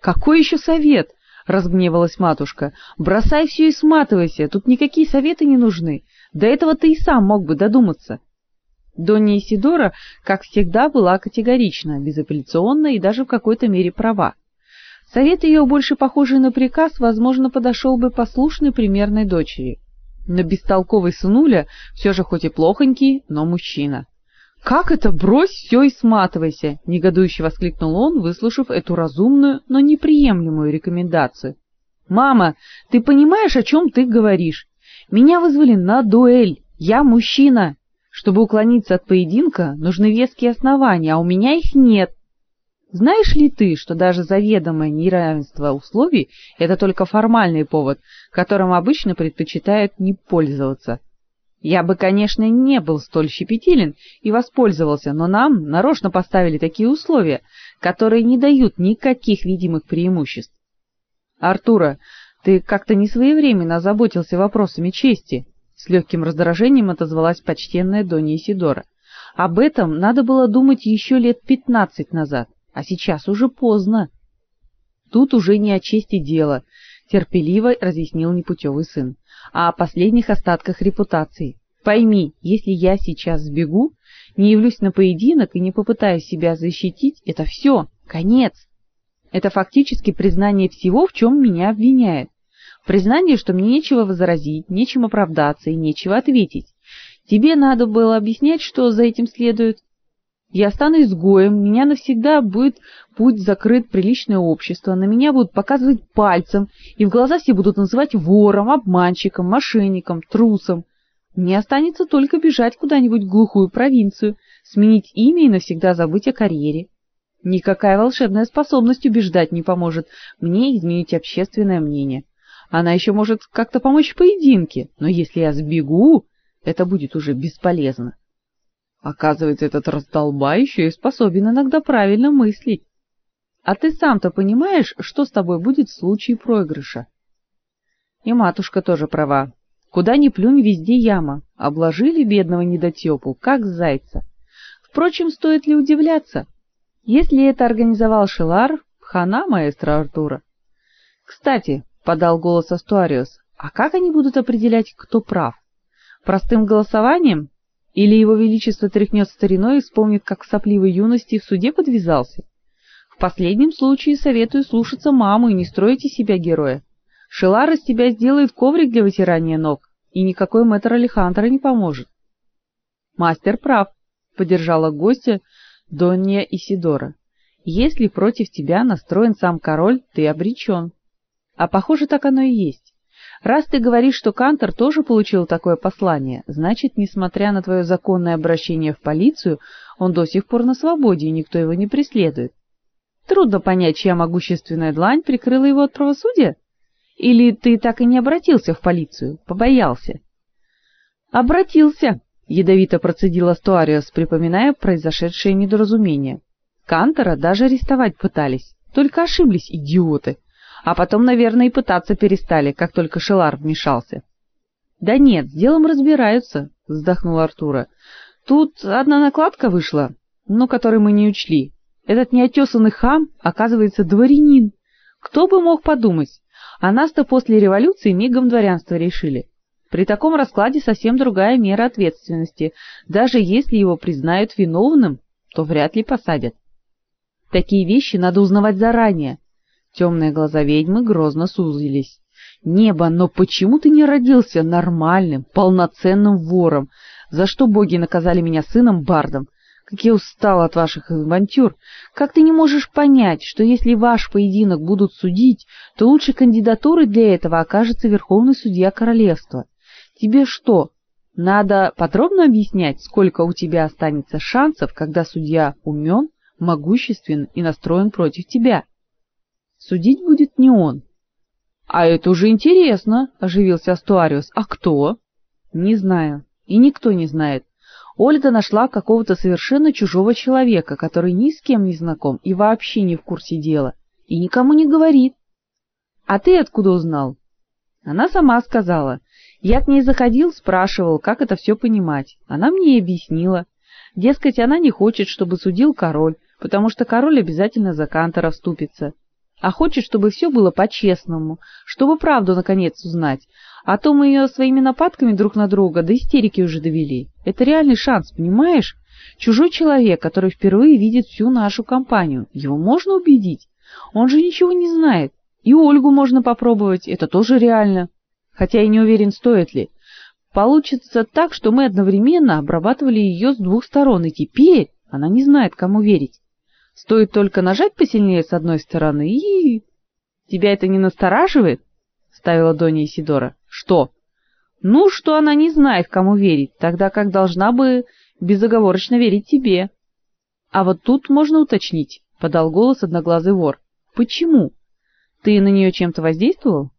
Какой еще совет? разгневалась матушка. Бросай все и сматывайся, тут никакие советы не нужны. До этого ты и сам мог бы додуматься. Донья Исидора, как всегда, была категорична, безапелляционна и даже в какой-то мере права. Совет ее, больше похожий на приказ, возможно, подошел бы послушной примерной дочери. Но бестолковый сынуля все же хоть и плохонький, но мужчина. Как это брось все и сматывайся, негодующе воскликнул он, выслушав эту разумную, но неприемлемую рекомендацию. Мама, ты понимаешь, о чем ты говоришь? Меня вызвали на дуэль. Я мужчина. Чтобы уклониться от поединка, нужны веские основания, а у меня их нет. Знаешь ли ты, что даже заведомое неравенство условий это только формальный повод, которым обычно предпочитают не пользоваться? Я бы, конечно, не был столь щепетилен и воспользовался, но нам нарочно поставили такие условия, которые не дают никаких видимых преимуществ. Артура, ты как-то не своевременно озаботился вопросами чести, с легким раздражением отозвалась почтенная Донья Исидора. Об этом надо было думать еще лет пятнадцать назад, а сейчас уже поздно. Тут уже не о чести дело, терпеливо разъяснил непутевый сын, а о последних остатках репутации. Пойми, если я сейчас сбегу, не явлюсь на поединок и не попытаюсь себя защитить, это все, конец. Это фактически признание всего, в чем меня обвиняют. Признание, что мне нечего возразить, нечем оправдаться и нечего ответить. Тебе надо было объяснять, что за этим следует. Я стану изгоем, меня навсегда будет путь закрыт приличное общество, на меня будут показывать пальцем, и в глаза все будут называть вором, обманщиком, мошенником, трусом. Мне останется только бежать куда-нибудь в глухую провинцию, сменить имя и навсегда забыть о карьере. Никакая волшебная способность убеждать не поможет мне изменить общественное мнение. Она еще может как-то помочь в поединке, но если я сбегу, это будет уже бесполезно. Оказывается, этот раздолбай еще и способен иногда правильно мыслить. А ты сам-то понимаешь, что с тобой будет в случае проигрыша? И матушка тоже права. Куда ни плюнь, везде яма. Обложили бедного недотепу, как зайца. Впрочем, стоит ли удивляться? Если это организовал Шилар, хана маэстро Артура. Кстати, подал голос Астуариус. А как они будут определять, кто прав? Простым голосованием или его величество тряхнет стариной и вспомнит, как в сопливой юности в суде подвязался? В последнем случае советую слушаться маму и не строить из себя героя. Шелар из тебя сделает коврик для вытирания ног, и никакой мэтр Алехандро не поможет. Мастер прав, поддержала гостя Донья Исидора. Если против тебя настроен сам король, ты обречен. А похоже, так оно и есть. Раз ты говоришь, что Кантор тоже получил такое послание, значит, несмотря на твое законное обращение в полицию, он до сих пор на свободе, и никто его не преследует. Трудно понять, чья могущественная длань прикрыла его от правосудия? Или ты так и не обратился в полицию, побоялся? Обратился, ядовито процедила Стуариус, припоминая произошедшее недоразумение. Кантора даже арестовать пытались, только ошиблись идиоты. А потом, наверное, и пытаться перестали, как только Шелар вмешался. Да нет, с делом разбираются, вздохнул Артура. Тут одна накладка вышла, но которой мы не учли. Этот неотесанный хам, оказывается, дворянин. Кто бы мог подумать? А нас-то после революции мигом дворянство решили. При таком раскладе совсем другая мера ответственности. Даже если его признают виновным, то вряд ли посадят. Такие вещи надо узнавать заранее. Темные глаза ведьмы грозно сузились. Небо, но почему ты не родился нормальным, полноценным вором? За что боги наказали меня сыном бардом? Как я устал от ваших авантюр. Как ты не можешь понять, что если ваш поединок будут судить, то лучшей кандидатурой для этого окажется верховный судья королевства? Тебе что, надо подробно объяснять, сколько у тебя останется шансов, когда судья умен, могуществен и настроен против тебя? Судить будет не он. А это уже интересно, оживился Астуариус. А кто? Не знаю. И никто не знает. Ольга нашла какого-то совершенно чужого человека, который ни с кем не знаком и вообще не в курсе дела, и никому не говорит. А ты откуда узнал? Она сама сказала. Я к ней заходил, спрашивал, как это все понимать. Она мне и объяснила. Дескать, она не хочет, чтобы судил король, потому что король обязательно за Кантора вступится. А хочет, чтобы все было по-честному, чтобы правду наконец узнать. А то мы ее своими нападками друг на друга до истерики уже довели. Это реальный шанс, понимаешь? Чужой человек, который впервые видит всю нашу компанию. Его можно убедить? Он же ничего не знает. И Ольгу можно попробовать, это тоже реально. Хотя я не уверен, стоит ли. Получится так, что мы одновременно обрабатывали ее с двух сторон, и теперь она не знает, кому верить. Стоит только нажать посильнее с одной стороны и... Тебя это не настораживает? ставила Доня Исидора. Что? Ну, что она не знает, кому верить, тогда как должна бы безоговорочно верить тебе. А вот тут можно уточнить, подал голос одноглазый вор. Почему? Ты на нее чем-то воздействовал?